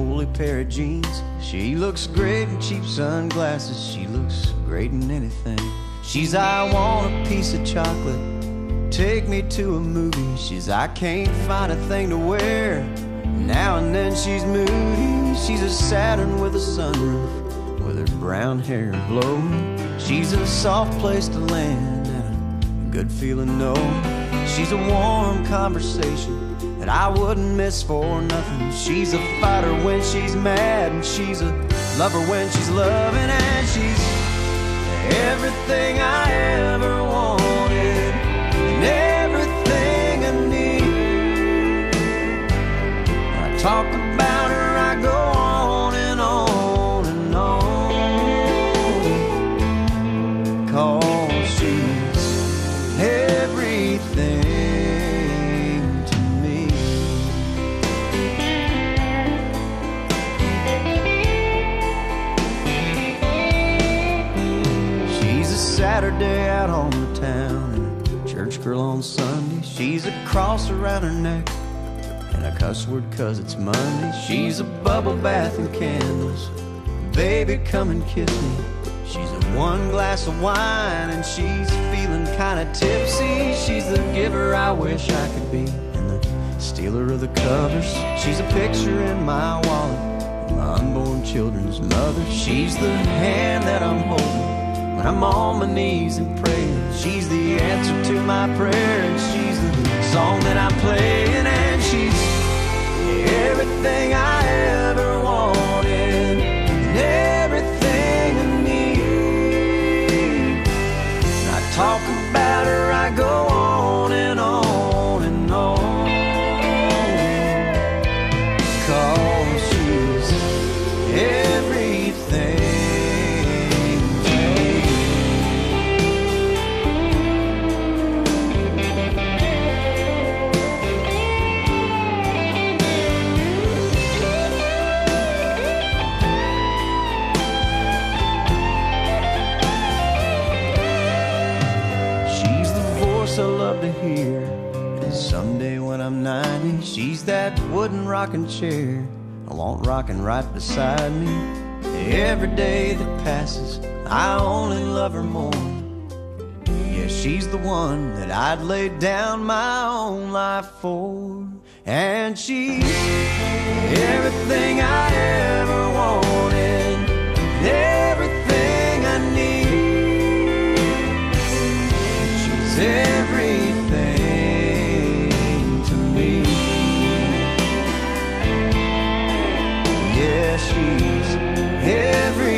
holey pair of jeans. She looks great in cheap sunglasses. She looks great in anything. She's I want a piece of chocolate. Take me to a movie. She's I can't find a thing to wear. Now and then she's moody. She's a Saturn with a sunroof, with her brown hair blowing. She's a soft place to land and a good feeling no. She's a warm conversation that I wouldn't miss for nothing. She's a fighter when she's mad, and she's a lover when she's loving, and she's everything I ever wanted and everything I need. I talk about her, I go on and on and on. Cause Saturday out on the town and a church girl on Sunday. She's a cross around her neck and a cuss word cause it's Monday. She's a bubble bath and candles. Baby, come and kiss me. She's a one glass of wine and she's feeling kinda tipsy. She's the giver I wish I could be and the stealer of the covers. She's a picture in my wallet, my unborn children's mother. She's the hand that I'm holding when I'm on my knees and praying. She's the answer to my prayer and she's the song that I'm playing voice I love to hear. And someday when I'm 90, she's that wooden rocking chair. I want rocking right beside me. Every day that passes, I only love her more. Yeah, she's the one that I'd lay down my own life for. And she's everything shoes every